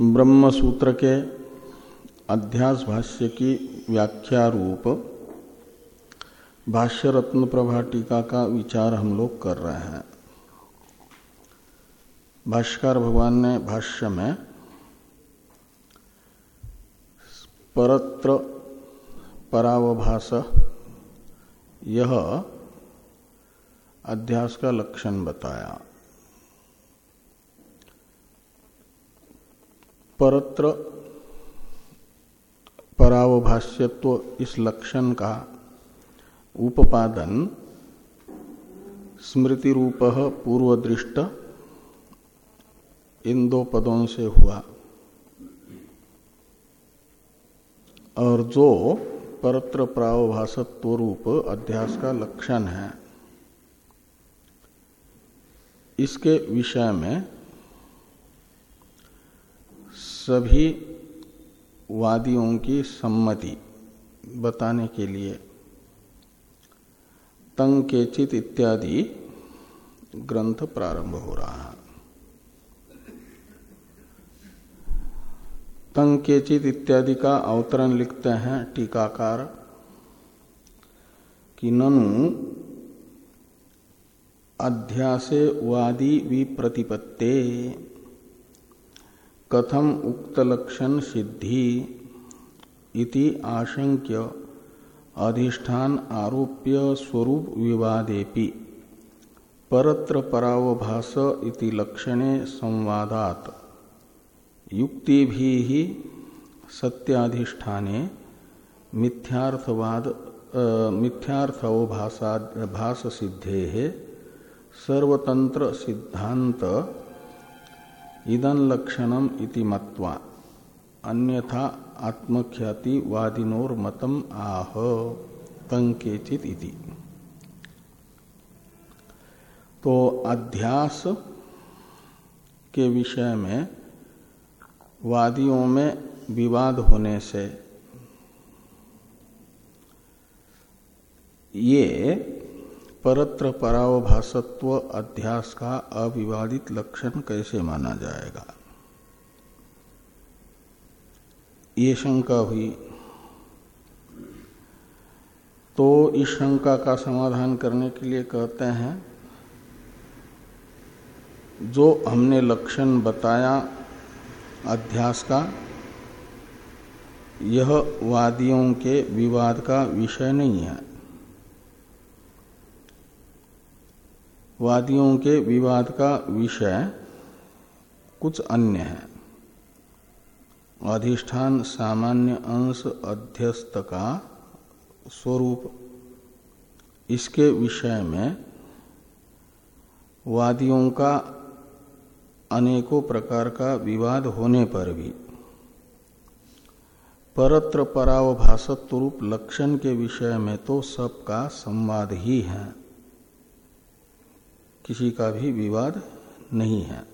ब्रह्म सूत्र के अध्यास भाष्य की व्याख्या रूप भाष्य रत्न प्रभा टीका का विचार हम लोग कर रहे हैं। भाष्यकार भगवान ने भाष्य में परत्र परावभास यह अध्यास का लक्षण बताया। परत्र परावभाष्यत्व इस लक्षण का उपादन स्मृति रूप पूर्वदृष्ट इन दो पदों से हुआ। और जो परत्र प्रावभाषत्व रूप अध्यास का लक्षण है, इसके विषय में सभी वादियों की सम्मति बताने के लिए। तंग केचित इत्यादि ग्रंथ प्रारंभ हो रहा है। तंग केचित इत्यादि का अवतरण लिखते हैं टीकाकार कि ननु अध्यासे वादी विप्रतिपत्ते कथम उक्त लक्षण सिद्धि इति आशंक्य अधिष्ठान आरोप्य स्वरूप विवादेपि। परत्र परावभास इति लक्षणे संवादात। युक्ति भी ही सत्याधिष्ठाने मिथ्यार्थवाद मिथ्यार्थवभास सिद्धे सर्वतंत्र सिद्धांत इदन लक्षणम इति मत्वा, अन्यथा आत्मख्याति वादिनोर मतम आह तंकेचित इति। तो अध्यास के विषय में वादियों में विवाद होने से ये परत्र परावभाषत्व अध्यास का अविवादित लक्षण कैसे माना जाएगा? ये शंका हुई। तो इस शंका का समाधान करने के लिए कहते हैं, जो हमने लक्षण बताया अध्यास का, यह वादियों के विवाद का विषय नहीं है। वादियों के विवाद का विषय कुछ अन्य है। अधिष्ठान सामान्य अंश अध्यस्त का स्वरूप। इसके विषय में वादियों का अनेकों प्रकार का विवाद होने पर भी परत्र परावभाषत्व रूप लक्षण के विषय में तो सबका संवाद ही है। किसी का भी विवाद नहीं है।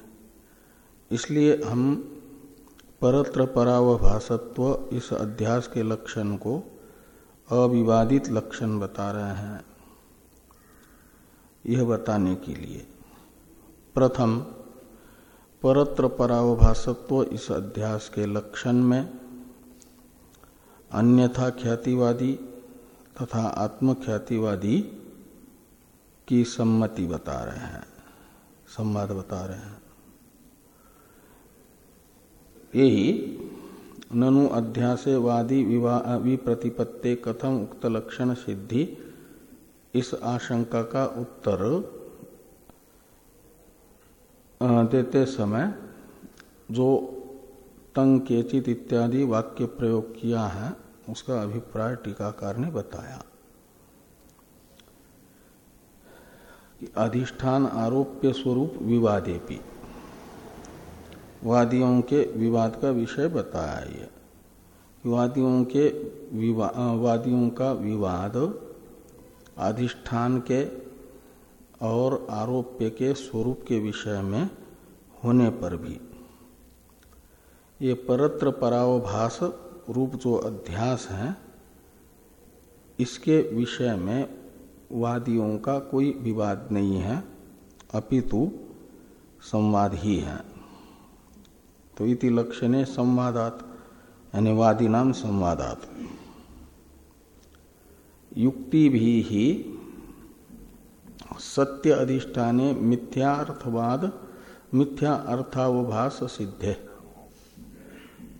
इसलिए हम परत्र परावभाषत्व इस अध्यास के लक्षण को अविवादित लक्षण बता रहे हैं। यह बताने के लिए, प्रथम परत्र परावभाषत्व इस अध्यास के लक्षण में अन्यथा ख्यातिवादी तथा आत्मख्यातिवादी की सम्मति बता रहे हैं। संवाद बता रहे हैं। यही ननु अध्यासे वादी विप्रतिपत्ते कथम उक्त लक्षण सिद्धि। इस आशंका का उत्तर देते समय जो तंग केचित इत्यादि वाक्य प्रयोग किया है, उसका अभिप्राय टीकाकार ने बताया। अधिष्ठान आरोप्य स्वरूप विवादेपी। वादियों के विवाद का विषय बताया। ये वादियों के विवा, वादियों का विवाद अधिष्ठान के और आरोप्य के स्वरूप के विषय में होने पर भी। ये परत्र परावभास रूप जो अध्यास है इसके विषय में वादियों का कोई विवाद नहीं है, अपितु संवाद ही है। तो इति लक्षणे संवादात, यानी वादी नाम संवादात। युक्ति भी ही सत्य अधिष्ठाने मिथ्यार्थवाद, मिथ्या अर्थावभास सिद्धे।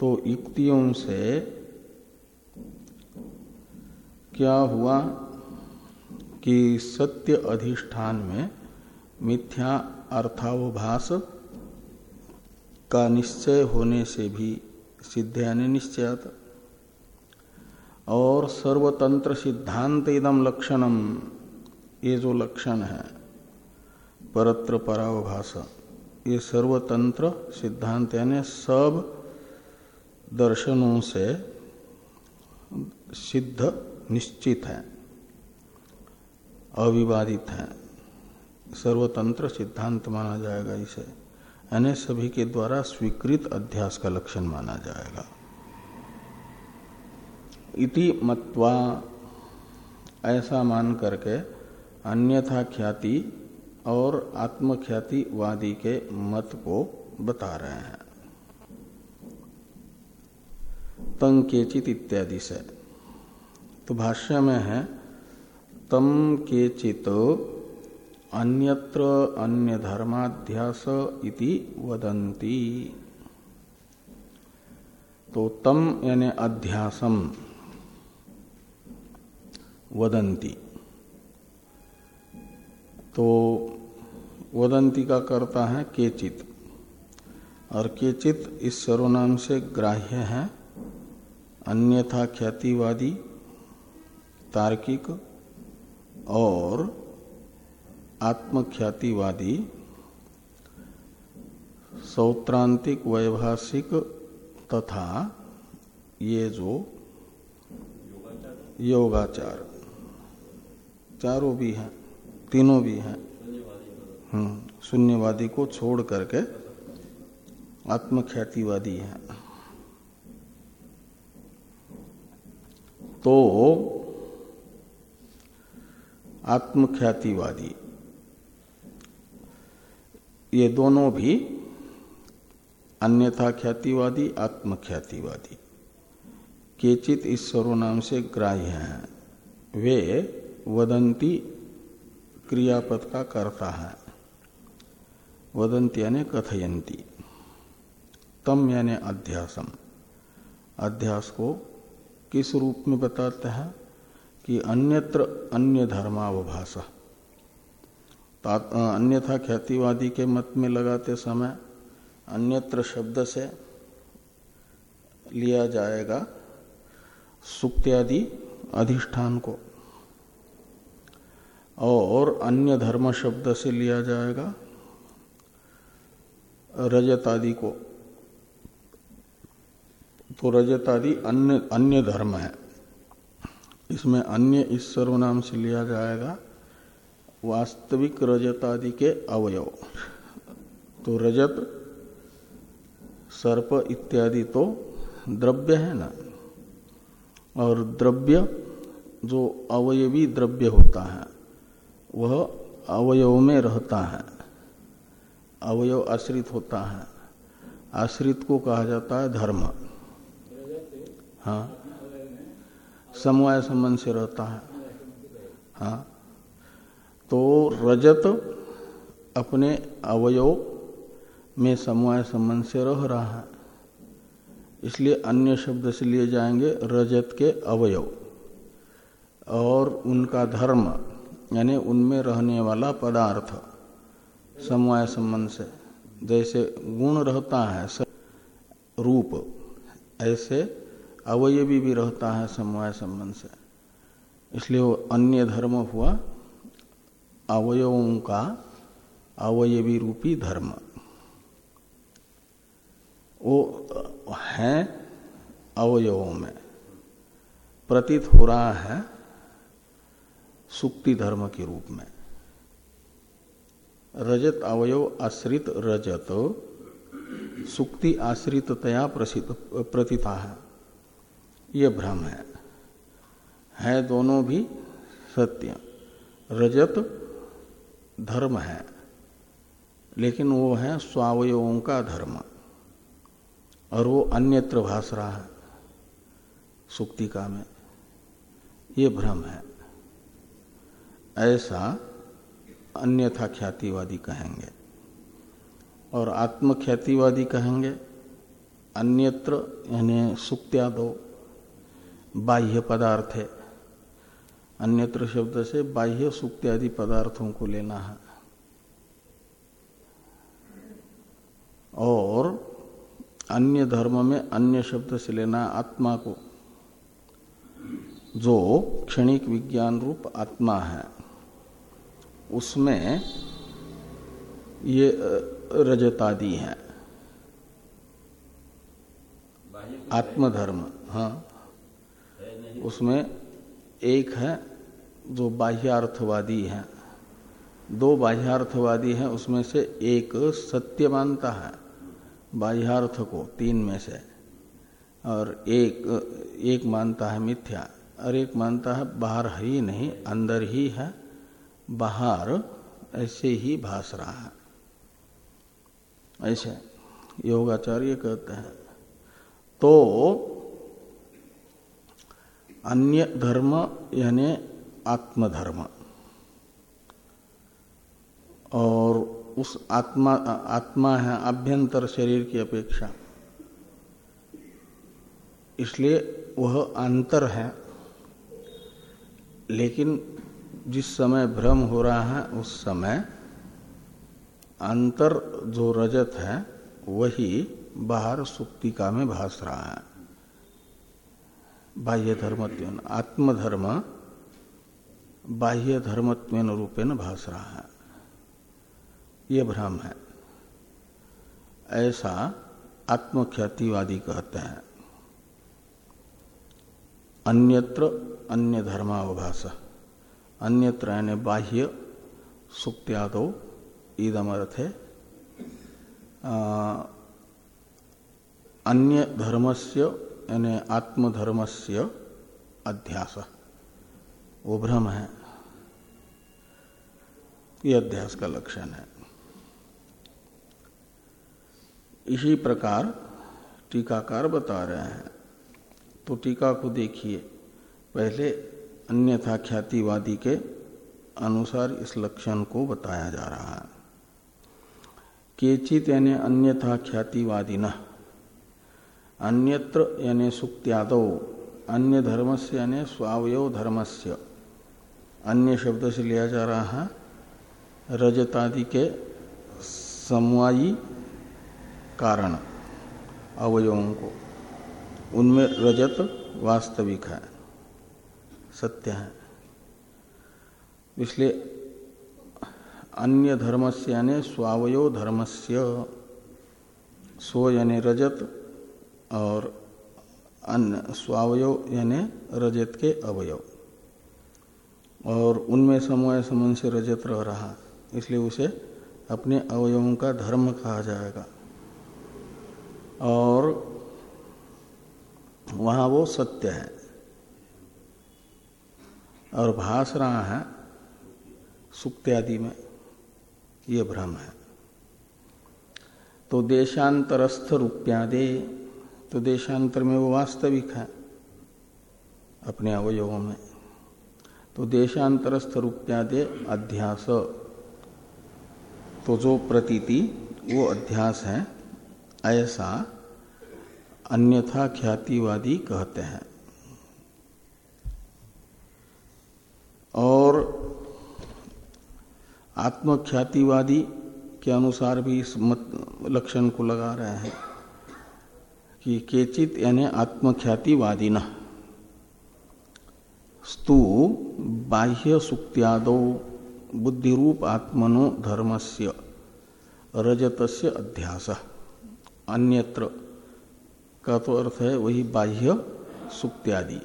तो युक्तियों से क्या हुआ? कि सत्य अधिष्ठान में मिथ्या अर्थावभास का निश्चय होने से भी सिद्ध यानी निश्चयात। और सर्वतंत्र सिद्धांत इदम लक्षणम ये जो लक्षण है, परत्र परावभाष ये सर्वतंत्र सिद्धांत यानी सब दर्शनों से सिद्ध निश्चित है। अविवादित है। सर्वतंत्र सिद्धांत माना जाएगा इसे। यानी सभी के द्वारा स्वीकृत अध्यास का लक्षण माना जाएगा। इति मत्वा, ऐसा मान करके अन्यथा ख्याति और आत्मख्यातिवादी के मत को बता रहे हैं। तंग केचित इत्यादि से। तो भाष्य में है तम केचित अन्यत्र अन्य धर्माध्यास इति वदंती तो तम यानी अध्यासम वदंती तो वदंती का करता है केचित। और केचित इस सर्वनाम से ग्राह्य है। अन्यथा ख्यातिवादी, तार्किक और आत्मख्यातिवादी, सौत्रांतिक वैभाषिक तथा ये जो योगाचार, चारों भी हैं, तीनों भी हैं। हम्म शून्यवादी को छोड़ करके आत्मख्यातिवादी है। तो आत्मख्यातिवादी। ये दोनों भी अन्यथा ख्यातिवादी, आत्मख्यातिवादी। केचित इस सर्वनाम से ग्राह्य हैं। वे वदंती क्रियापद का करता है। वदंती यानी कथयंती। तम यानी अध्यासम। अध्यास को किस रूप में बताते हैं? कि अन्यत्र अन्य धर्मावभाष अन्यथा ख्यातिवादी के मत में लगाते समय अन्यत्र शब्द से लिया जाएगा सुक्त्यादि अधिष्ठान को। और अन्य धर्म शब्द से लिया जाएगा रजत आदि को। तो रजत आदि अन्य अन्य धर्म है। इसमें अन्य इस सर्वनाम से लिया जाएगा वास्तविक रजत आदि के अवयव। तो रजत, सर्प इत्यादि तो द्रव्य है ना? और द्रव्य, जो अवयवी द्रव्य होता है, वह अवयव में रहता है। अवयव आश्रित होता है। आश्रित को कहा जाता है धर्म। हाँ? समवाय संबंध से रहता है। हाँ। तो रजत अपने अवयव में समवाय संबंध से रह रहा है। इसलिए अन्य शब्द से लिए जाएँगे रजत के अवयव। और उनका धर्म, यानी उनमें रहने वाला पदार्थ, समवाय संबंध से। जैसे गुण रहता है रूप, ऐसे अवयवी भी रहता है समवाय संबंध से। इसलिए वो अन्य धर्म हुआ, अवयवों का अवयवी रूपी धर्म। वो है अवयवों में। प्रतीत हो रहा है सुक्ति धर्म के रूप में। रजत अवयव आश्रित रजत, सुक्ति आश्रिततया प्रतीता है। ये भ्रम है। है दोनों भी सत्य। रजत धर्म है, लेकिन वो है स्वावयों का धर्म, और वो अन्यत्र भास रहा है सुक्तिका में। ये भ्रम है। ऐसा अन्यथा ख्यातिवादी कहेंगे, और आत्मख्यातिवादी कहेंगे, अन्यत्र यानी सुक्त्या दो। बाह्य पदार्थ है। अन्यत्र शब्द से बाह्य सुक्त्यादि पदार्थों को लेना है। और अन्य धर्म में अन्य शब्द से लेना आत्मा को जो क्षणिक विज्ञान रूप आत्मा है। उसमें ये रजतादि है। आत्मधर्म हाँ। उसमें एक है, जो बाह्यार्थवादी है। दो बाह्यार्थवादी हैं, उसमें से एक सत्य मानता है, बाह्यार्थ को, तीन में से। और एक एक मानता है मिथ्या, और एक मानता है बाहर ही नहीं, अंदर ही है, बाहर ऐसे ही भास रहा है। ऐसे योगाचार्य कहते हैं। तो अन्य धर्म यानी आत्मधर्म। और उस आत्मा आत्मा है आभ्यंतर शरीर की अपेक्षा। इसलिए वह अंतर है। लेकिन जिस समय भ्रम हो रहा है, उस समय अंतर जो रजत है, वही बाहर सुप्तिका में भास रहा है। बाह्य धर्मत्व आत्मधर्म बाह्य धर्मत्व रूपेण भास रहा है ये भ्रम है। ऐसा आत्मख्यातिवादी कहते हैं। अन्यत्र अन्य धर्मावभाष अन्यत्र यानी बाह्य सुक्त्यादो ईदमर्थ है अन्य धर्मस्य यानी आत्मधर्म से अध्यास। वो भ्रम है। ये अध्यास का लक्षण है। इसी प्रकार टीकाकार बता रहे हैं। तो टीका को देखिए। पहले अन्यथा ख्यातिवादी के अनुसार इस लक्षण को बताया जा रहा है। केचित यानी अन्यथा ख्यातिवादी न। अन्यत्र यानी सुक्त्यादो, अन्य धर्म से यानी स्वावयव धर्म से अन्य शब्द से लिया जा रहा है, रजतादि के समवायी कारण, अवयवों को। उनमें रजत वास्तविक है, सत्य है। इसलिए अन्य धर्मस्य यानी स्वावयो धर्मस्य स्व यानी रजत और अन्य स्वावयो यानी रजत के अवयव। और उनमें समय समन से रजत रह रहा, इसलिए उसे अपने अवयवों का धर्म कहा जाएगा। और वहाँ वो सत्य है। और भास रहा है, सुक्त्यादि में ये भ्रम है। तो देशांतरस्थ रूप्यादे तो देशांतर में वो वास्तविक है, अपने अवयवों में। तो देशांतरस्थ रूप्यादे अध्यास। तो जो प्रतीति, वो अध्यास है, ऐसा अन्यथा ख्यातिवादी कहते हैं। और आत्मख्यातिवादी के अनुसार भी इस मत लक्षण को लगा रहे हैं। कि केचित यानी आत्मख्यातिवादी न स्तु बाह्य सुक्त्यादो बुद्धिरूप आत्मनो धर्मस्य रजतस्य अध्यास। अन्यत्र का तो अर्थ है वही बाह्य सुक्त्यादि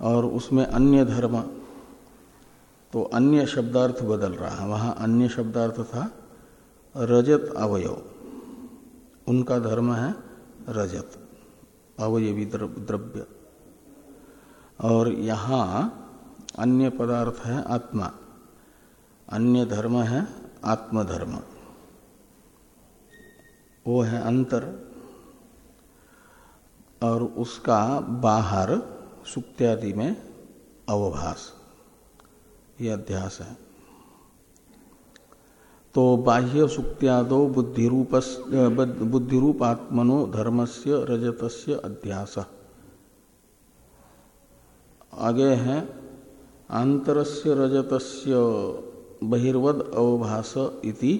और उसमें अन्य धर्म तो अन्य शब्दार्थ बदल रहा है। वहाँ अन्य शब्दार्थ था रजत अवयव। उनका धर्म है रजत, अवयवी द्रव्य। और यहाँ अन्य पदार्थ है आत्मा। अन्य धर्म है आत्मधर्म। वो है अंतर। और उसका बाहर सुक्त्यादि में अवभास। ये अध्यास है। तो बाह्य सुक्त्यादो बुद्धिरूप बुद्धिरूपात्मनो धर्म से रजत अध्यास। आगे है, आंतरस्य रजतस्य बहिर्वद अवभास इति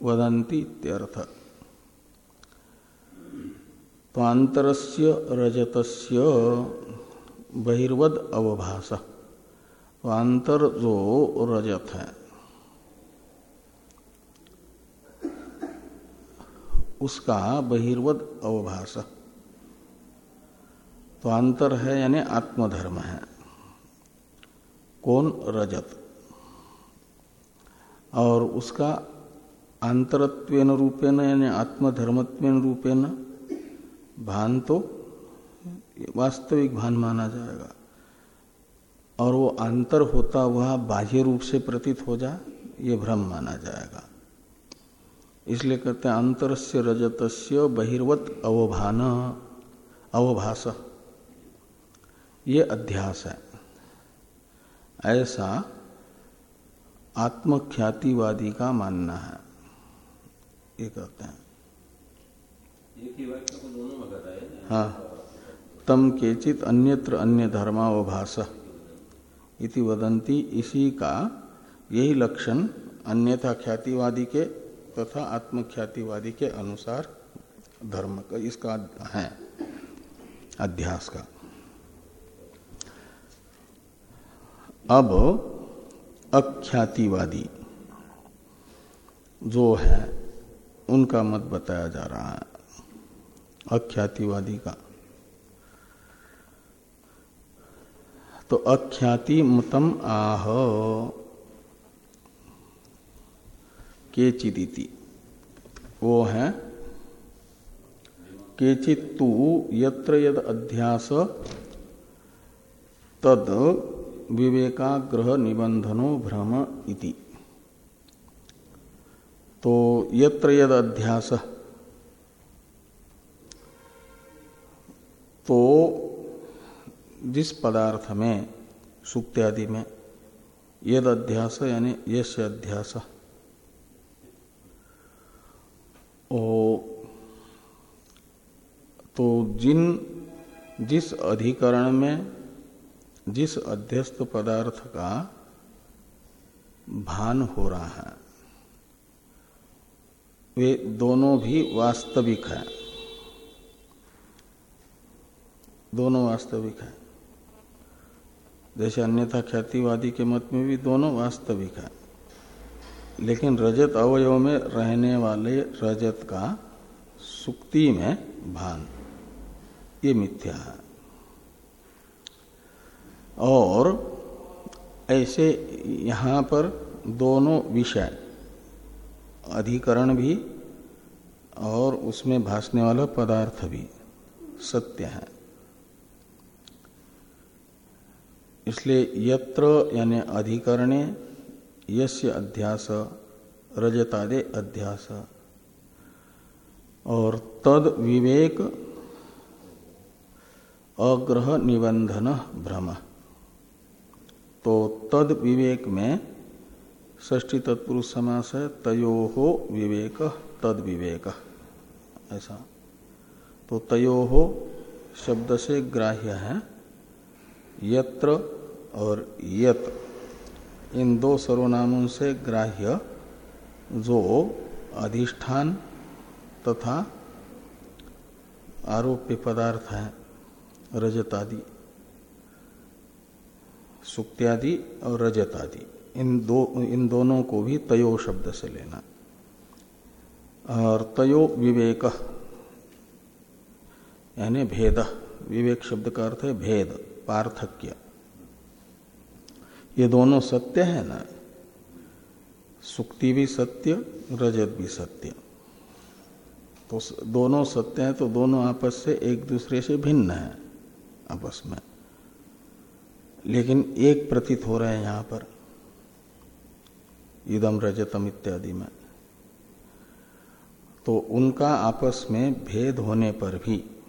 वदंती इत्यर्थ। तो आंतरस्य रजतस्य बहिर्वद अवभास। तो आंतर जो रजत है उसका बहिर्वद अवभास तो अंतर है, यानी आत्मधर्म है। कौन रजत? और उसका अंतरत्वेन रूपेण यानी आत्मधर्मत्वेन रूपेण भान तो वास्तविक भान माना जाएगा। और वो अंतर होता हुआ बाह्य रूप से प्रतीत हो जाए ये भ्रम माना जाएगा। इसलिए कहते हैं अंतर से रजत बहिर्वत अवभान अवभास। ये अध्यास है। ऐसा आत्मख्यातिवादी का मानना है। ये कहते हैं। हाँ। तम केचित अन्यत्र अन्य धर्मावभास इति वदंती इसी का यही लक्षण अन्यथा ख्यातिवादी के तथा आत्मख्यातिवादी के अनुसार धर्म का इसका है, अध्यास का। अब अख्यातिवादी जो है, उनका मत बताया जा रहा है, अख्यातिवादी का। तो अख्याति मतम आह। केचिदिति। वो है केचित तु यत्र यद अध्यास तद विवेकाग्रह निबंधनो भ्रम इति। तो यत्र यद अध्यास तो जिस पदार्थ में, सुक्त्यादि में, यद अध्यास यानी यश अध्यास तो जिन, जिस अधिकरण में, जिस अध्यस्त पदार्थ का भान हो रहा है, वे दोनों भी वास्तविक है। दोनों वास्तविक है। जैसे अन्यथा ख्यातिवादी के मत में भी दोनों वास्तविक है। लेकिन रजत अवयव में रहने वाले रजत का सुक्ति में भान। ये मिथ्या है। और ऐसे यहाँ पर दोनों विषय, अधिकरण भी और उसमें भासने वाला पदार्थ भी सत्य है। इसलिए यत्र यानी अधिकरणे यस्य अध्यास रजतादे अध्यास। और तद विवेक अग्रह निबंधन भ्रम। तो तद विवेक में ष्टी तत्पुरुष समास है तयो हो विवेक, तद विवेक। ऐसा। तो तयो हो शब्द से ग्राह्य है, यत्र और यत। इन दो सर्वनामों से ग्राह्य जो अधिष्ठान तथा आरोप्य पदार्थ है रजत आदि सुक्त्यादि और रजत आदि इन दो, इन दोनों को भी तयो शब्द से लेना। और तयो विवेक, यानी भेद। विवेक शब्द का अर्थ है भेद, पार्थक्य। ये दोनों सत्य है ना। सुक्ति भी सत्य, रजत भी सत्य। तो दोनों सत्य है तो दोनों आपस से एक दूसरे से भिन्न है, आपस में। लेकिन एक प्रतीत हो रहे हैं यहाँ पर। इदम रजतम इत्यादि में। तो उनका आपस में भेद होने पर भी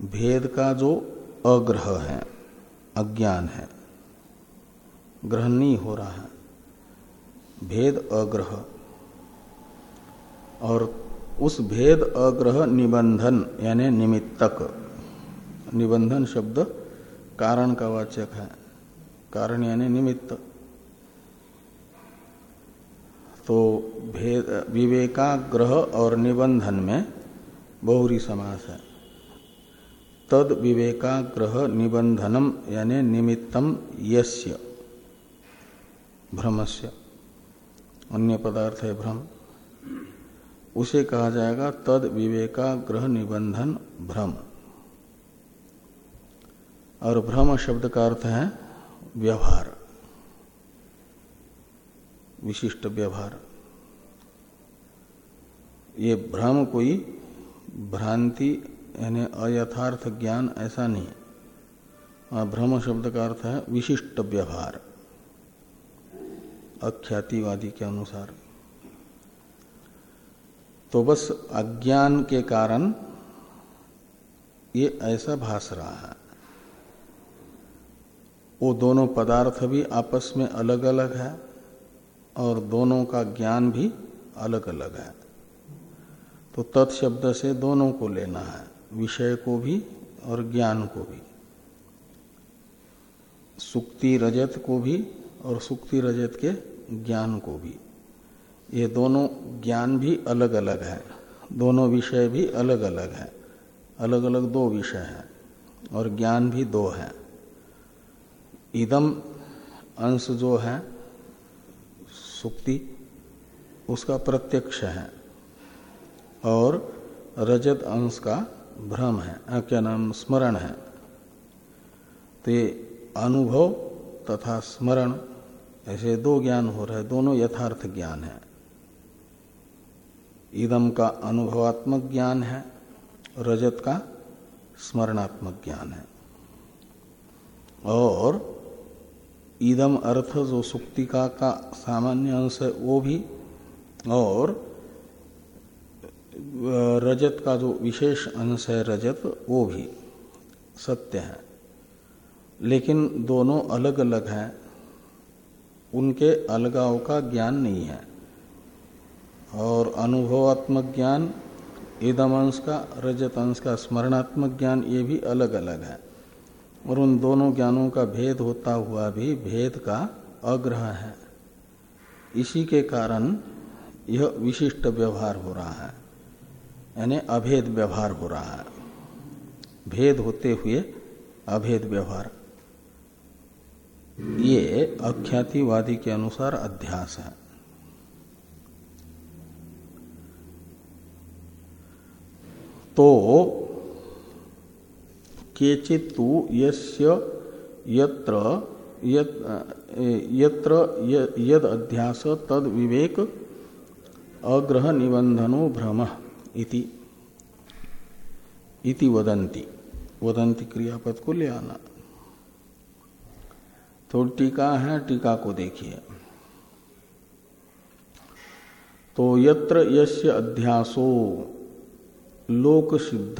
भेद का जो अग्रह है, अज्ञान है ग्रहण हो रहा है। भेद अग्रह। और उस भेद अग्रह निबंधन, यानी निमित्तक। निबंधन शब्द कारण का वाचक है। कारण यानी निमित्त। तो भेद, विवेकाग्रह और निबंधन में बहुरी समास है। तद विवेकाग्रह निबंधनम, यानी निमित्तम यस्य। भ्रमस्य। अन्य पदार्थ है भ्रम। उसे कहा जाएगा तद विवेका ग्रह निबंधन भ्रम। और भ्रम शब्द का अर्थ है व्यवहार। विशिष्ट व्यवहार। ये भ्रम कोई भ्रांति, यानी अयथार्थ ज्ञान ऐसा नहीं भ्रम शब्द का अर्थ है विशिष्ट व्यवहार। अख्यातिवादी के अनुसार। तो बस अज्ञान के कारण ये ऐसा भास रहा है। वो दोनों पदार्थ भी आपस में अलग अलग है और दोनों का ज्ञान भी अलग अलग है। तो तत्शब्द से दोनों को लेना है, विषय को भी और ज्ञान को भी। सुक्ति रजत को भी और सुक्ति रजत के ज्ञान को भी। ये दोनों ज्ञान भी अलग अलग है। दोनों विषय भी अलग अलग है। अलग अलग दो विषय हैं और ज्ञान भी दो है। इदम अंश जो है, सुक्ति, उसका प्रत्यक्ष है और रजत अंश का भ्रम है। क्या नाम? स्मरण है। तो ये अनुभव तथा स्मरण ऐसे दो ज्ञान हो रहे दोनों यथार्थ ज्ञान है। इदम का अनुभवात्मक ज्ञान है, रजत का स्मरणात्मक ज्ञान है। और ईदम अर्थ जो सुक्तिका का सामान्य अंश है, वो भी, और रजत का जो विशेष अंश है, रजत, वो भी सत्य है। लेकिन दोनों अलग अलग हैं उनके अलगाव का ज्ञान नहीं है। और अनुभवात्मक ज्ञान ईदम अंश का रजत अंश का, स्मरणात्मक ज्ञान ये भी अलग अलग है। और उन दोनों ज्ञानों का भेद होता हुआ भी भेद का अग्रह है। इसी के कारण यह विशिष्ट व्यवहार हो रहा है। यानी अभेद व्यवहार हो रहा है। भेद होते हुए अभेद व्यवहार। अख्यातिवादी के अनुसार अध्यास है। तो केचित यस्य यत्र यत्र यद अध्यास तद विवेक अग्रह निबंधनो भ्रम इति। इति वदंती वदंती क्रियापद को ले आना। तो टीका है, टीका को देखिए। तो यत्र यस्य अध्यासो लोक सिद्ध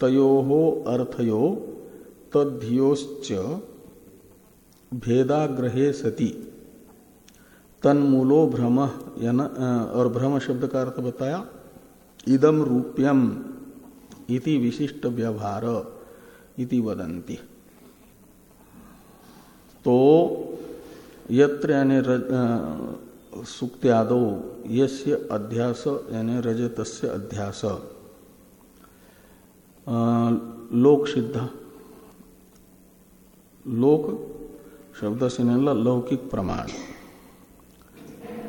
तयो अर्थयो तद्धियोश्च भेदाग्रहे सति। तन्मूलो भ्रम और भ्रम शब्द का अर्थ बताया इदम रूप्यम इति विशिष्ट व्यवहार इति वदंती तो यत्र यानी सुक्त्यादो, यस्य अध्यास यानी रजतस्य अध्यास। लोक सिद्ध। लोक शब्द से निकला लौकिक प्रमाण।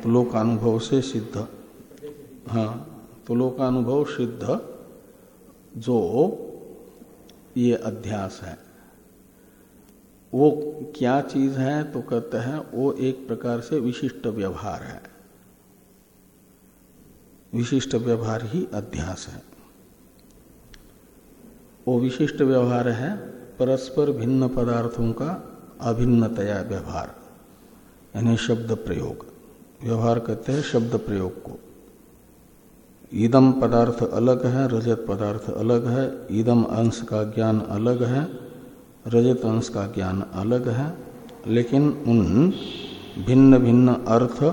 तो लोकानुभव से सिद्ध। हाँ तो लोकानुभव सिद्ध, जो ये अध्यास है। वो क्या चीज़ है तो कहते हैं वो एक प्रकार से विशिष्ट व्यवहार है। विशिष्ट व्यवहार ही अध्यास है। वो विशिष्ट व्यवहार है परस्पर भिन्न पदार्थों का अभिन्नतया व्यवहार, यानी शब्द प्रयोग। व्यवहार कहते हैं शब्द प्रयोग को। ईदम पदार्थ अलग है, रजत पदार्थ अलग है ईदम अंश का ज्ञान अलग है रजत अंश का ज्ञान अलग है, लेकिन उन भिन्न भिन्न अर्थ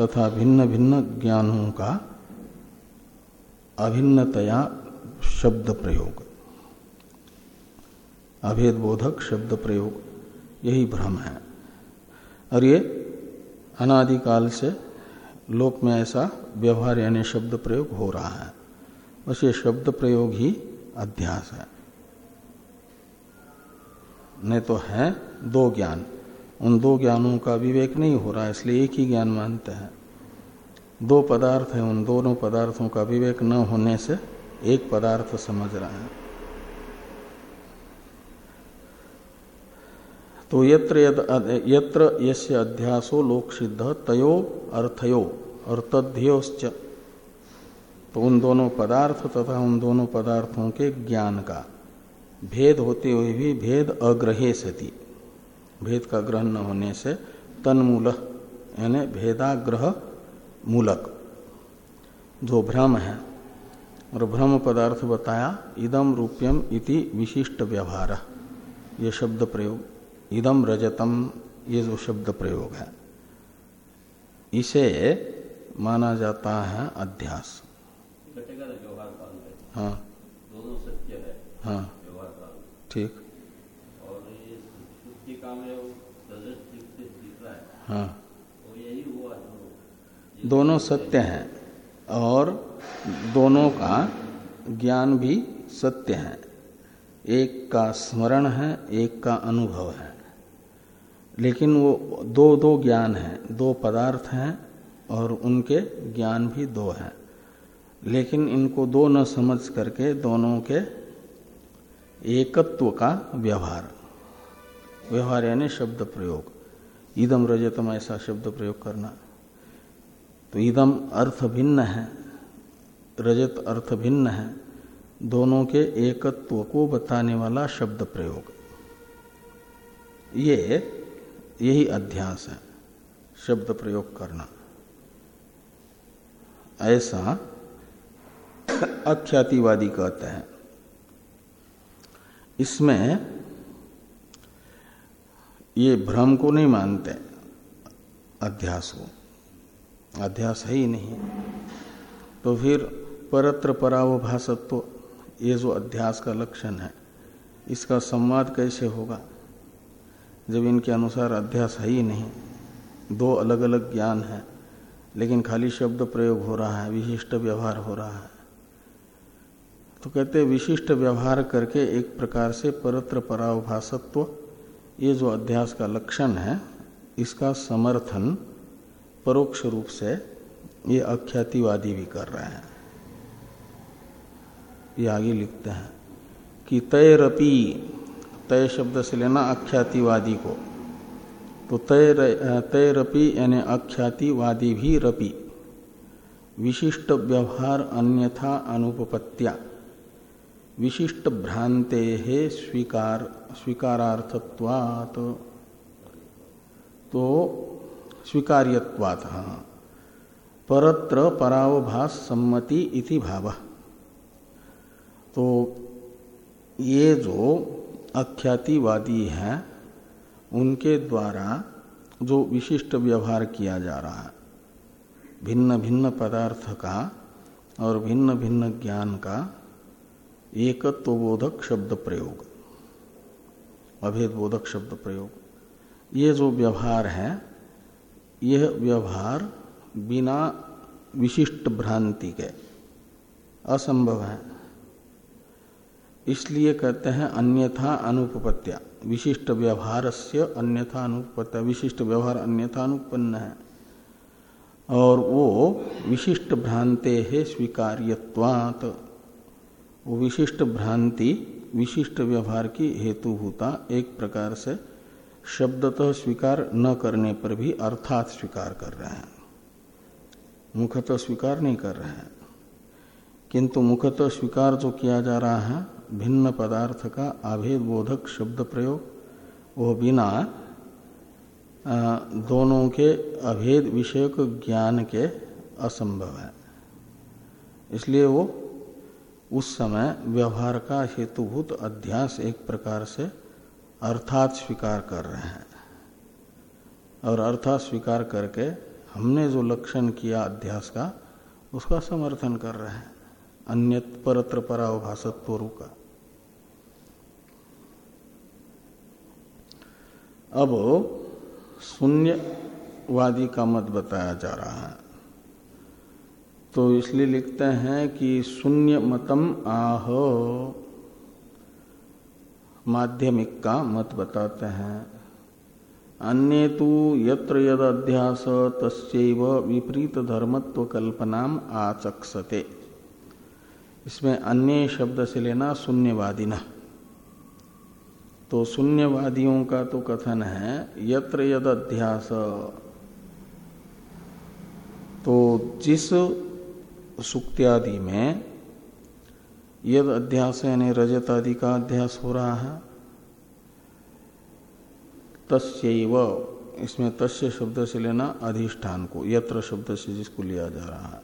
तथा भिन्न भिन्न ज्ञानों का अभिन्नतया शब्द प्रयोग। अभेद बोधक शब्द प्रयोग, यही भ्रम है। और ये अनादिकाल से लोक में ऐसा व्यवहार यानी शब्द प्रयोग हो रहा है। बस ये शब्द प्रयोग ही अध्यास है। नहीं तो है दो ज्ञान। उन दो ज्ञानों का विवेक नहीं हो रहा, इसलिए एक ही ज्ञान मानते हैं। दो पदार्थ है, उन दोनों पदार्थों का विवेक न होने से एक पदार्थ समझ रहा है। तो यत्र यत्र यस्य अध्यासो लोक सिद्ध तयो अर्थयो और तद्योश्च तो उन दोनों पदार्थ तथा उन दोनों पदार्थों के ज्ञान का। भेद होते हुए भी भेद अग्रहे सती। भेद का ग्रहण न होने से तन्मूल यानी भेदाग्रह मूलक। जो भ्रम है और भ्रम पदार्थ बताया इदम रूप्यम इति विशिष्ट व्यवहार ये शब्द प्रयोग। इदम रजतम ये जो शब्द प्रयोग है। इसे माना जाता है अध्यास। हाँ। दोनों सत्य है। हाँ। ठीक। और ये सुक्ति का में वो है। हाँ। तो यही हुआ दोनों सत्य हैं और दोनों का ज्ञान भी सत्य है। एक का स्मरण है एक का अनुभव है। लेकिन वो दो दो ज्ञान हैं दो पदार्थ हैं और उनके ज्ञान भी दो हैं। लेकिन इनको दो न समझ करके दोनों के एकत्व का व्यवहार। व्यवहार यानी शब्द प्रयोग। ईदम रजतम ऐसा शब्द प्रयोग करना। तो ईदम अर्थ भिन्न है, रजत अर्थ भिन्न है। दोनों के एकत्व को बताने वाला शब्द प्रयोग। ये, यही अध्यास है, शब्द प्रयोग करना। ऐसा अख्यातिवादी कहते हैं। इसमें ये भ्रम को नहीं मानते, अध्यास को। अध्यास है ही नहीं। तो फिर परत्र परावभाषत्व ये जो अध्यास का लक्षण है, इसका संवाद कैसे होगा? जब इनके अनुसार अध्यास है ही नहीं, दो अलग अलग ज्ञान है, लेकिन खाली शब्द प्रयोग हो रहा है, विशिष्ट व्यवहार हो रहा है। तो कहते विशिष्ट व्यवहार करके एक प्रकार से परत्र परावभाषत्व ये जो अध्यास का लक्षण है, इसका समर्थन परोक्ष रूप से ये अख्यातिवादी भी कर रहे हैं। ये आगे लिखते हैं कि तयरपी तय शब्द से लेना अख्यातिवादी को। तो तय तयरपि यानी अख्यातिवादी भी रपि। विशिष्ट व्यवहार अन्यथा अनुपत्या विशिष्ट भ्रांते है स्वीकार, स्वीकारार्थत्वात्। तो स्वीकार्यवात परत्र परावभास सम्मति इति भाव। तो ये जो अख्यातिवादी हैं, उनके द्वारा जो विशिष्ट व्यवहार किया जा रहा है भिन्न भिन्न पदार्थ का और भिन्न भिन्न ज्ञान का एकत्वबोधक शब्द प्रयोग। अभेद बोधक शब्द प्रयोग। ये जो व्यवहार है, यह व्यवहार बिना विशिष्ट भ्रांति के असंभव है। इसलिए कहते हैं अन्यथा अनुपत्या विशिष्ट व्यवहार से अन्यथा अनुपत्या विशिष्ट व्यवहार अन्यथा अनुपन्न है। और वो विशिष्ट भ्रांते है स्वीकार्यवात विशिष्ट भ्रांति, विशिष्ट व्यवहार की हेतुभूता एक प्रकार से शब्दतः स्वीकार न करने पर भी अर्थात स्वीकार कर रहे हैं। मुखतः स्वीकार नहीं कर रहे हैं। किंतु मुखतः स्वीकार जो किया जा रहा है, भिन्न पदार्थ का अभेद बोधक शब्द प्रयोग वो बिना दोनों के अभेद विषयक ज्ञान के असंभव है। इसलिए वो उस समय व्यवहार का हेतुभूत अध्यास एक प्रकार से अर्थात स्वीकार कर रहे हैं। और अर्थात स्वीकार करके हमने जो लक्षण किया अध्यास का, उसका समर्थन कर रहे हैं। अन्य परत्र परावभाषत्व का। अब शून्यवादी का मत बताया जा रहा है। तो इसलिए लिखते हैं कि शून्य मतम आह। माध्यमिक का मत बताते हैं। अन्य तो यत्र यद अध्यास तस्व विपरीत धर्मत्व कल्पना आचक्षते। इसमें अन्य शब्द से लेना शून्यवादी न तो शून्यवादियों का तो कथन है, यत्र यद अध्यास तो जिस सुक्त्यादि में यद अध्यास यानी रजत आदि का अध्यास हो रहा है तस्व इसमें तस्य शब्द से लेना अधिष्ठान को, यत्र शब्द से जिसको लिया जा रहा है।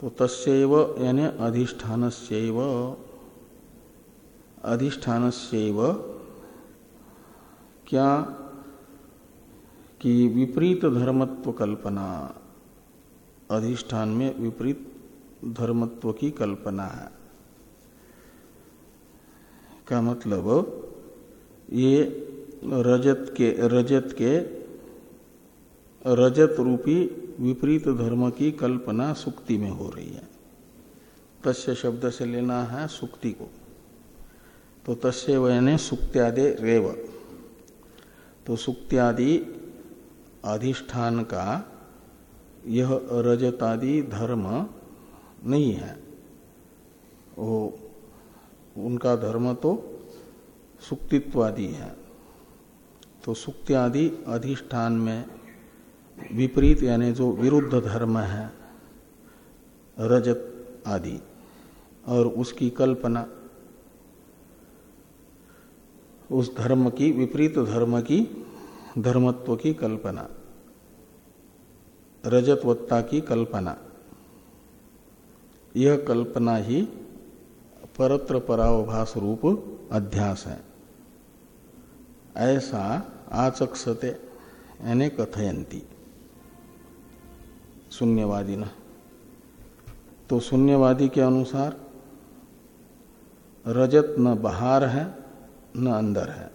तो तस्व यानी अधिष्ठान अधिष्ठान क्या? कि विपरीत धर्मत्व कल्पना, अधिष्ठान में विपरीत धर्मत्व की कल्पना है। का मतलब ये रजत के रजत के, रजत रूपी विपरीत धर्म की कल्पना सुक्ति में हो रही है। तस्य शब्द से लेना है सुक्ति को। तो तस्य वयने सुक्त्यादे रेव। तो सुक्त्यादि अधिष्ठान का, यह रजतादि धर्म नहीं है। वो, उनका धर्म तो सुक्तित्वादि है। तो सुक्त्यादि अधिष्ठान में विपरीत, यानी जो विरुद्ध धर्म है, रजत आदि, और उसकी कल्पना, उस धर्म की, विपरीत धर्म की, धर्मत्व की कल्पना, रजतवत्ता की कल्पना। यह कल्पना ही परत्र परावभास रूप अध्यास है। ऐसा आचक्षते यानी कथयंती शून्यवादी न। तो शून्यवादी के अनुसार रजत न बाहर है, न अंदर है।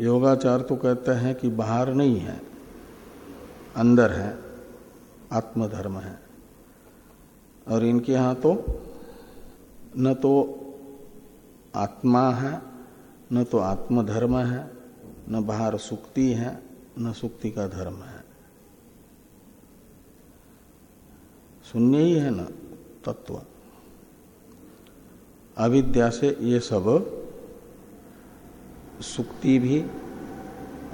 योगाचार तो कहते हैं कि बाहर नहीं है, अंदर है। आत्मधर्म है। और इनके यहाँ तो न तो आत्मा है, न तो आत्मधर्म है, न बाहर सुक्ति है, न सुक्ति का धर्म है। शून्य ही है ना तत्व। अविद्या से ये सब सुक्ति भी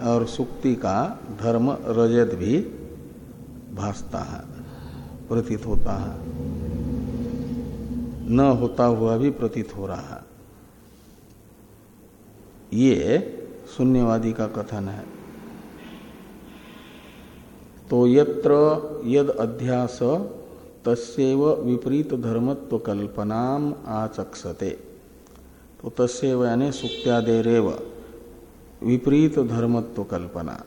और सुक्ति का धर्म रजत भी भासता है, प्रतीत होता है। न होता हुआ भी प्रतीत हो रहा है। ये शून्यवादी का कथन है। तो यत्र यद अध्यास तस्व विपरीत धर्मत्व कल्पना आचक्षते। तो तस्व यानी सुक्त्यादेरेव, विपरीत धर्मत्व कल्पना।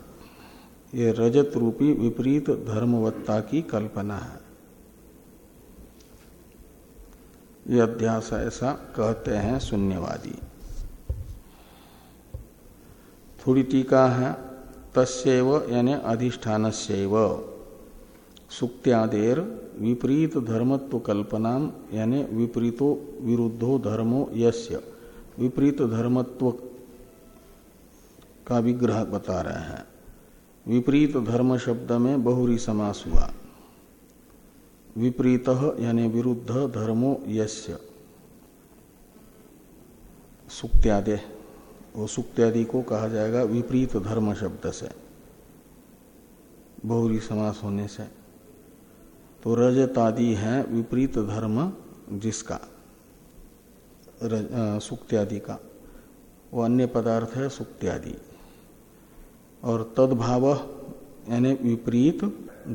ये रजत रूपी विपरीत धर्मवत्ता की कल्पना है। ये अध्यास ऐसा कहते हैं शून्यवादी। थोड़ी टीका है तस्व यानी अधिष्ठान सुक्त्यादेर विपरीत धर्मत्व कल्पना यानी विपरीतो विरुद्धो धर्मो यस्य। विपरीत धर्मत्व का विग्रह बता रहे हैं। विपरीत धर्म शब्द में बहुरी समास हुआ। विपरीत यानी विरुद्ध धर्मो यस्य। सुक्त्यादे। वो सुक्त्यादि को कहा जाएगा विपरीत धर्म शब्द से। बहुरी समास होने से। तो रजतादि है विपरीत धर्म जिसका? सुक्त्यादि का। वो अन्य पदार्थ है सुक्त्यादि। और तदभाव, यानी विपरीत,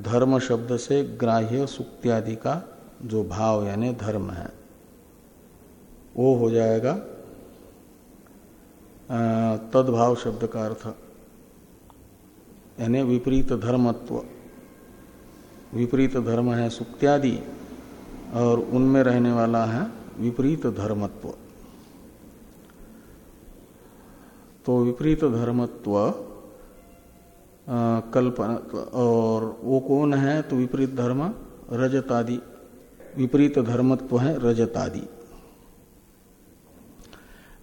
धर्म शब्द से ग्राह्य सुक्त्यादि का जो भाव, यानी धर्म है, वो हो जाएगा। तद्भाव शब्द का अर्थ, यानी विपरीत धर्मत्व। विपरीत धर्म है सुक्त्यादि, और उनमें रहने वाला है विपरीत धर्मत्व। तो विपरीत धर्मत्व कल्पना और वो कौन है? तो विपरीत धर्म रजतादि। विपरीत धर्मत्व है रजतादि।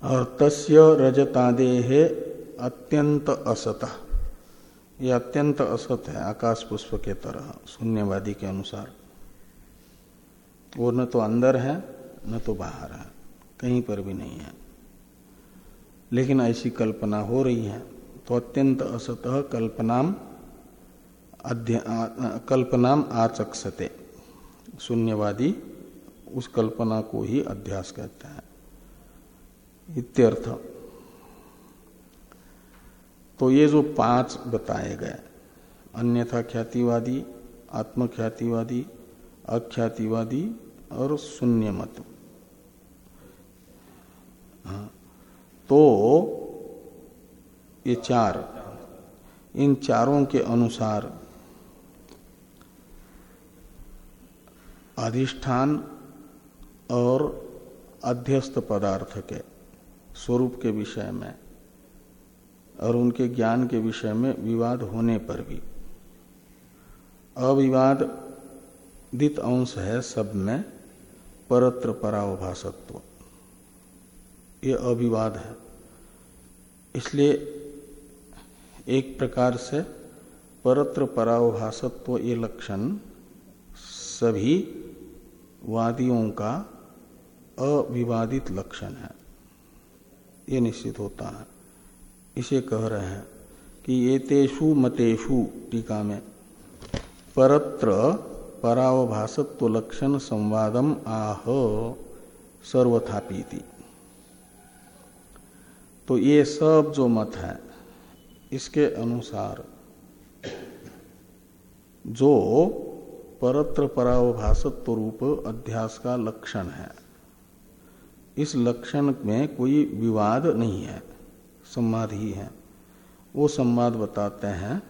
और तस्य रजतादे है अत्यंत असत। ये अत्यंत असत है आकाश पुष्प के तरह, शून्यवादी के अनुसार। वो न तो अंदर है, न तो बाहर है, कहीं पर भी नहीं है। लेकिन ऐसी कल्पना हो रही है। तो अत्यंत असतः कल्पनाम कल्पनाम आचक्षते। शून्यवादी उस कल्पना को ही अध्यास कहते हैं। इत्यर्थ। तो ये जो पाँच बताए गए अन्यथा ख्यातिवादी आत्मख्यातिवादी अख्यातिवादी और शून्य मत हाँ, तो ये चार, इन चारों के अनुसार अधिष्ठान और अध्यस्त पदार्थ के स्वरूप के विषय में और उनके ज्ञान के विषय में विवाद होने पर भी। अविवाद दित अंश है सब में परत्र परावभाषत्व ये अविवाद है। इसलिए एक प्रकार से परत्र परावभाषत्व ये लक्षण सभी वादियों का अविवादित लक्षण है। ये निश्चित होता है। इसे कह रहे हैं कि ये तेषु मतेषु टीका में परत्र परावभाषत्व लक्षण संवादम आह सर्वथापीति। तो ये सब जो मत है इसके अनुसार जो परत्र परावभाषत्व रूप अध्यास का लक्षण है, इस लक्षण में कोई विवाद नहीं है, संवाद ही है। वो संवाद बताते हैं,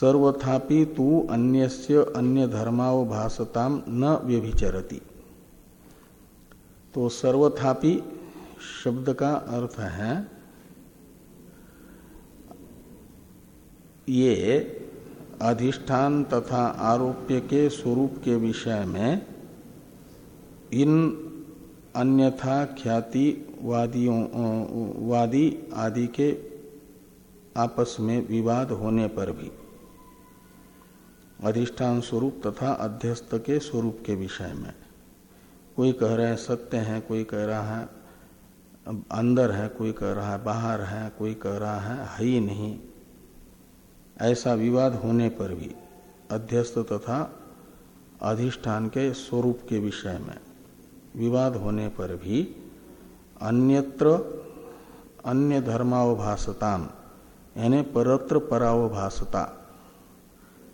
सर्वथापि तू अन्यस्य अन्य धर्मावभाषताम न व्यभिचरती। तो सर्वथापि शब्द का अर्थ है ये अधिष्ठान तथा आरोप्य के स्वरूप के विषय में इन अन्यथा ख्याति वादियों वादी आदि के आपस में विवाद होने पर भी, अधिष्ठान स्वरूप तथा अध्यस्त के स्वरूप के विषय में। कोई कह रहे हैं सत्य है, कोई कह रहा है अंदर है, कोई कह रहा है बाहर है, कोई कह रहा है है ही नहीं। ऐसा विवाद होने पर भी अध्यस्त तथा अधिष्ठान के स्वरूप के विषय में विवाद होने पर भी अन्यत्र अन्य धर्मावभाषताम यानी परत्र परावभाषता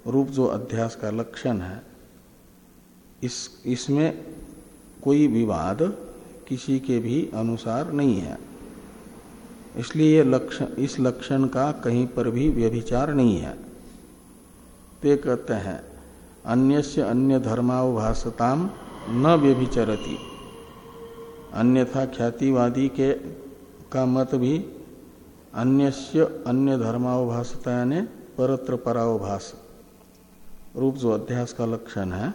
रूप जो अध्यास का लक्षण है, इस, इसमें कोई विवाद किसी के भी अनुसार नहीं है। इसलिए ये लक्षण, इस लक्षण का कहीं पर भी व्यभिचार नहीं है। ते कहते हैं अन्य से अन्य धर्मावभाषताम न व्यभिचरती। अन्यथा ख्यातिवादी के, का मत भी अन्यस्य अन्य धर्मावभाषता यानी परत्र परावभाष रूप जो अध्यास का लक्षण है,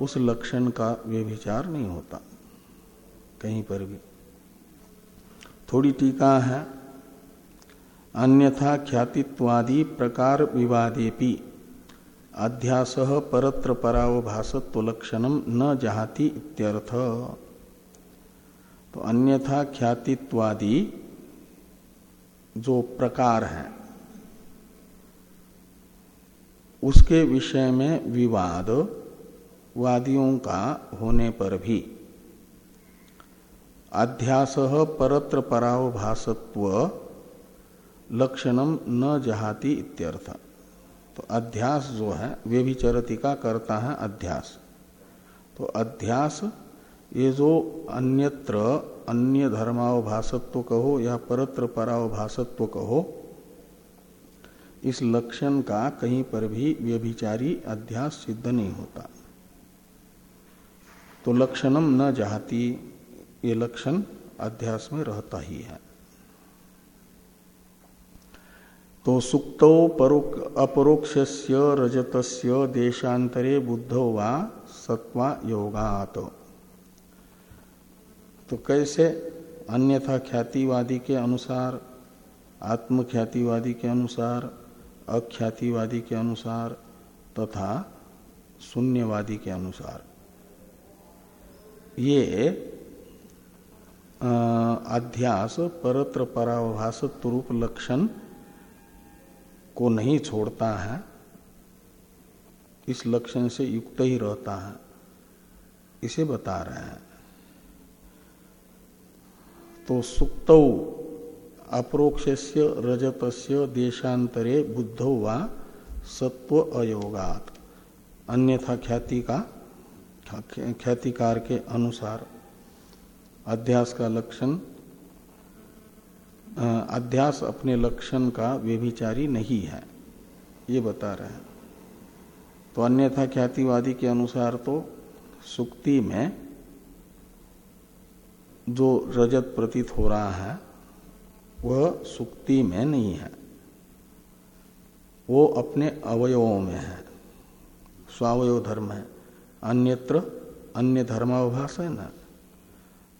उस लक्षण का व्यभिचार नहीं होता, कहीं पर भी। थोड़ी टीका है। अन्यथा ख्यातित्वादि प्रकार विवादेपि। अध्यास परत्र परावभाषत्व लक्षणम न जहाती इत्यर्थ। तो अन्यथा ख्यातित्वादि जो प्रकार है, उसके विषय में विवाद वादियों का होने पर भी अध्यास परत्र परावभाषत्व लक्षणम न जहाती इत्यर्थ। तो अध्यास जो है, वे भी चरती का करता है अध्यास। तो अध्यास, ये जो अन्यत्र, अन्य धर्मावभाषत्व कहो या परत्र परावभाषत्व कहो, इस लक्षण का कहीं पर भी व्यभिचारी अध्यास सिद्ध नहीं होता। तो लक्षणम न जाती ये लक्षण अध्यास में रहता ही है। तो सुक्त अपरोक्ष रजत देशांतरे बुद्धो वा सत्वा योगात। तो कैसे अन्यथा ख्यातिवादी के अनुसार, आत्मख्यातिवादी के अनुसार, अख्यातिवादी के अनुसार तथा शून्यवादी के अनुसार। ये अध्यास परत्र पराभाषत्व रूप लक्षण को नहीं छोड़ता है। इस लक्षण से युक्त ही रहता है। इसे बता रहे हैं। तो सुक्त अप्रोक्ष रजत देशांतरे बुद्ध व सत्व अयोगात। अन्यथा ख्याति का ख्यातिकार के अनुसार। अध्यास का लक्षण अध्यास अपने लक्षण का व्यभिचारी नहीं है। ये बता रहे हैं। तो अन्यथा ख्यातिवादी के अनुसार तो सुक्ति में जो रजत प्रतीत हो रहा है, वह सुक्ति में नहीं है। वो अपने अवयवों में है। स्वावयव धर्म है। अन्यत्र अन्य धर्मावभाष है ना?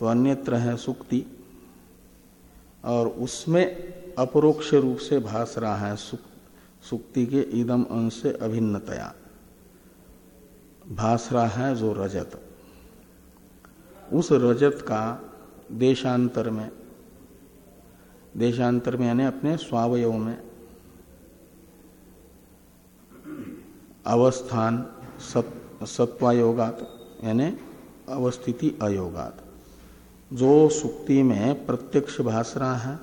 तो अन्यत्र है सुक्ति और उसमें अपरोक्ष रूप से भास रहा है सुक्ति के इदम अंश से अभिन्नतया। भास रहा है जो रजत। उस रजत का देशांतर में देशांतर में यानी अपने स्वावयव में अवस्थान सत, सत्वायोगात यानी अवस्थिति अयोगात। जो सुक्ति में प्रत्यक्ष भास रहा है,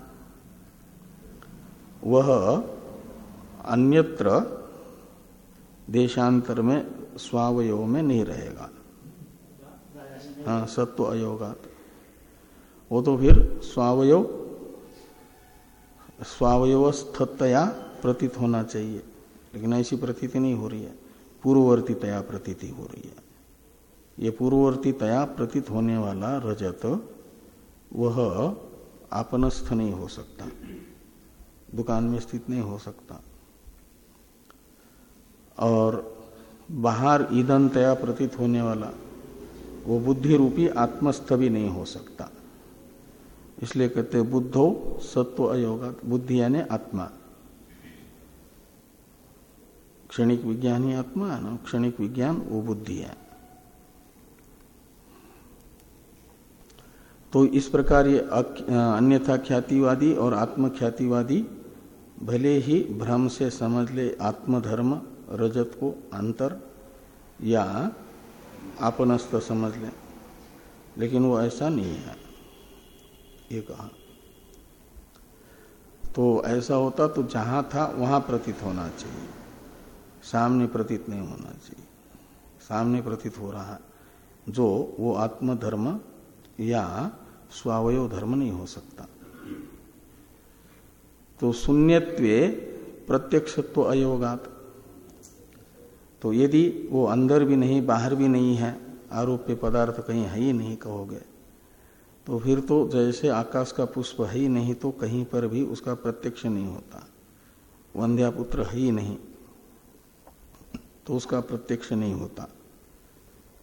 वह अन्यत्र देशांतर में स्वावयव में नहीं रहेगा। हाँ सत्व अयोगात। वो तो फिर स्वावयव स्वावयवस्थतया प्रतीत होना चाहिए। लेकिन ऐसी प्रतीति नहीं हो रही है। पूर्ववर्ती तया प्रतीति हो रही है। ये पूर्ववर्ती तया प्रतीत होने वाला रजत वह आपनस्थ नहीं हो सकता। दुकान में स्थित नहीं हो सकता। और बाहर ईंधन तया प्रतीत होने वाला, वो बुद्धि रूपी आत्मस्थ भी नहीं हो सकता। इसलिए कहते बुद्धो सत्व अयोगा, बुद्धि यानी आत्मा। क्षणिक विज्ञान ही आत्मा है ना क्षणिक विज्ञान, वो बुद्धि है। तो इस प्रकार ये अन्यथा ख्यातिवादी और आत्मख्यातिवादी भले ही भ्रम से समझ ले आत्मधर्म, रजत को अंतर या आपनस्त समझ ले, लेकिन वो ऐसा नहीं है, ये कहा। तो ऐसा होता तो जहाँ था वहाँ प्रतीत होना चाहिए, सामने प्रतीत नहीं होना चाहिए, सामने प्रतीत हो रहा है, जो वो आत्मधर्म या स्वावय धर्म नहीं हो सकता। तो शून्यत्वे प्रत्यक्षत्व अयोगात। तो यदि वो अंदर भी नहीं, बाहर भी नहीं है, आरोप्य पदार्थ कहीं है ही नहीं कहोगे तो फिर तो जैसे आकाश का पुष्प है ही नहीं तो कहीं पर भी उसका प्रत्यक्ष नहीं होता। वंध्या पुत्र है ही नहीं तो उसका प्रत्यक्ष नहीं होता।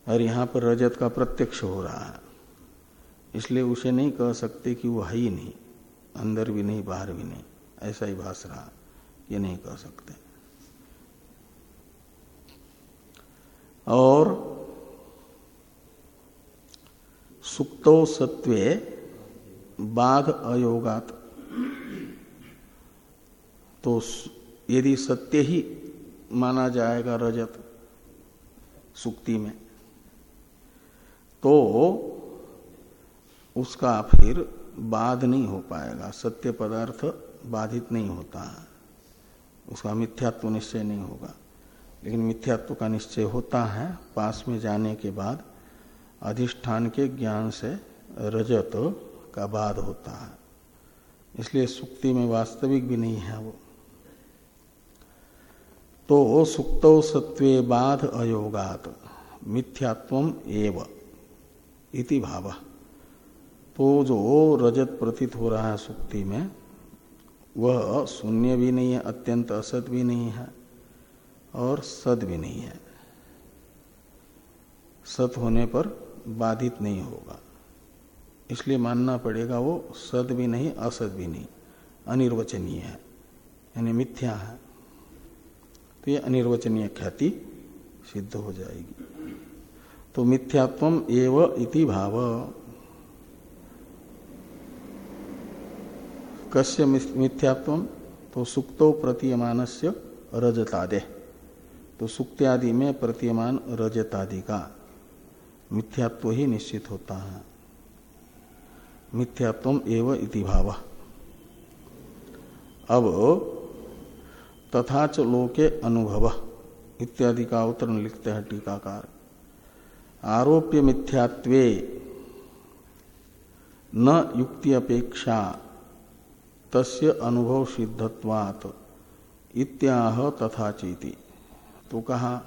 और यहाँ पर रजत का प्रत्यक्ष हो रहा है। इसलिए उसे नहीं कह सकते कि वो है ही नहीं, अंदर भी नहीं, बाहर भी नहीं। ऐसा ही भाष रहा, ये नहीं कह सकते। और सुक्तो सत्वे बाघ अयोगात। तो यदि सत्य ही माना जाएगा रजत सुक्ति में तो उसका फिर बाध नहीं हो पाएगा। सत्य पदार्थ बाधित नहीं होता है। उसका मिथ्यात्व निश्चय नहीं होगा। लेकिन मिथ्यात्व का निश्चय होता है। पास में जाने के बाद अधिष्ठान के ज्ञान से रजत का बाद होता है। इसलिए सुक्ति में वास्तविक भी नहीं है वो। तो सुक्त सत्वे बाध अयोगात मिथ्यात्व एव इति भाव। तो जो रजत प्रतीत हो रहा है सुक्ति में, वह शून्य भी नहीं है, अत्यंत असत भी नहीं है और सद भी नहीं है। सत होने पर बाधित नहीं होगा। इसलिए मानना पड़ेगा वो सद भी नहीं असद भी नहीं, अनिर्वचनीय है, यानी मिथ्या है। तो ये अनिर्वचनीय ख्याति सिद्ध हो जाएगी। तो मिथ्यात्व एव इति भाव। कस्य मिथ्यात्व? तो सुक्तो प्रतीयमान से रजतादे। तो सुक्त्यादि में प्रतीयमान रजतादि का मिथ्यात्व ही निश्चित होता है। मिथ्यात्व एव इति भाव। अब तथा च लोके अनुभव। इत्यादि का अवतरण लिखते हैं टीकाकार। आरोप्य मिथ्यात्वे न युक्ति अपेक्षा तस्य अनुभव सिद्धत्वात् इत्याह तथा चीति। तो कहा,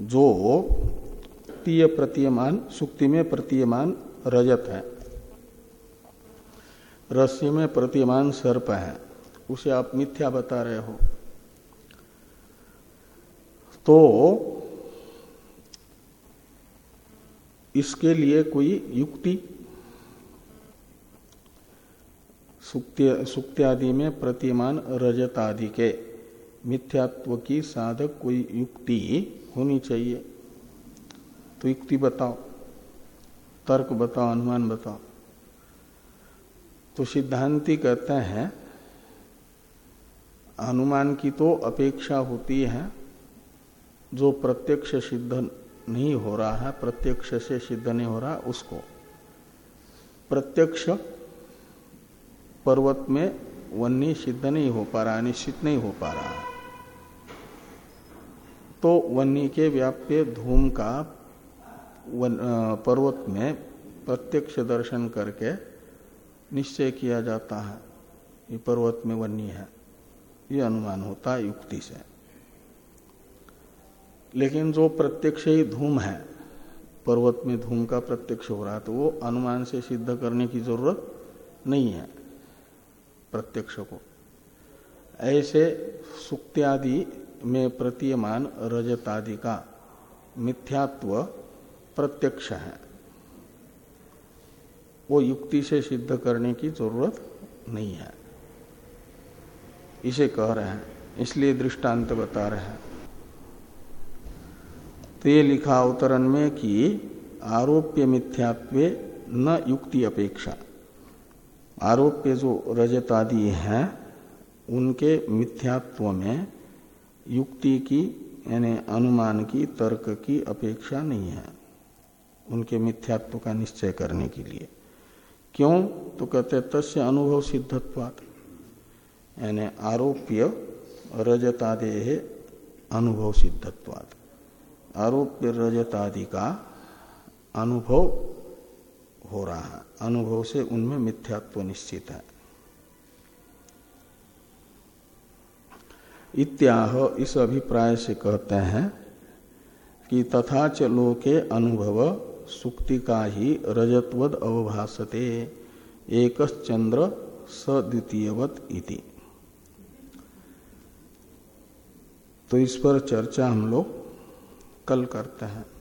जो तीय प्रतीयमान सुक्ति में प्रतीयमान रजत है रस्य में प्रतीयमान सर्प है, उसे आप मिथ्या बता रहे हो। तो इसके लिए कोई युक्ति सुक्त्यादि में प्रतिमान रजत आदि के मिथ्यात्व की साधक कोई युक्ति होनी चाहिए। तो युक्ति बताओ, तर्क बताओ, अनुमान बताओ। तो सिद्धांति कहते हैं, अनुमान की तो अपेक्षा होती है, जो प्रत्यक्ष सिद्ध नहीं हो रहा है, प्रत्यक्ष से सिद्ध नहीं हो रहा, उसको। प्रत्यक्ष पर्वत में वन्नी सिद्ध नहीं हो पा रहा निश्चित नहीं हो पा रहा। तो वन्नी के व्याप्य धूम का पर्वत में प्रत्यक्ष दर्शन करके निश्चय किया जाता है, ये पर्वत में वन्नी है। ये अनुमान होता है युक्ति से। लेकिन जो प्रत्यक्ष ही धूम है, पर्वत में धूम का प्रत्यक्ष हो रहा है तो वो अनुमान से सिद्ध करने की ज़रूरत नहीं है। प्रत्यक्ष को। ऐसे सुक्त्यादि में प्रतीयमान रजतादि का मिथ्यात्व प्रत्यक्ष है। वो युक्ति से सिद्ध करने की ज़रूरत नहीं है। इसे कह रहे हैं, इसलिए दृष्टांत बता रहे हैं। तो ये लिखा अवतरण में कि आरोप्य मिथ्यात्वे न युक्ति अपेक्षा। आरोप्य जो रजत आदि हैं, उनके मिथ्यात्व में युक्ति की, यानी अनुमान की, तर्क की अपेक्षा नहीं है, उनके मिथ्यात्व का निश्चय करने के लिए। क्यों? तो कहते तस्य अनुभव सिद्धत्वात्। यानी आरोप्य रजतादे अनुभव सिद्धत्वात्। आरोप्य रजतादि का अनुभव हो रहा है। अनुभव से उनमें मिथ्यात्व निश्चित है। इत्याह इस अभिप्राय से कहते हैं कि तथा च लोके अनुभव सुक्ति का ही रजतवद अवभासते एक चंद्र सद्वितीयवत इति। तो इस पर चर्चा हम लोग कल करते हैं।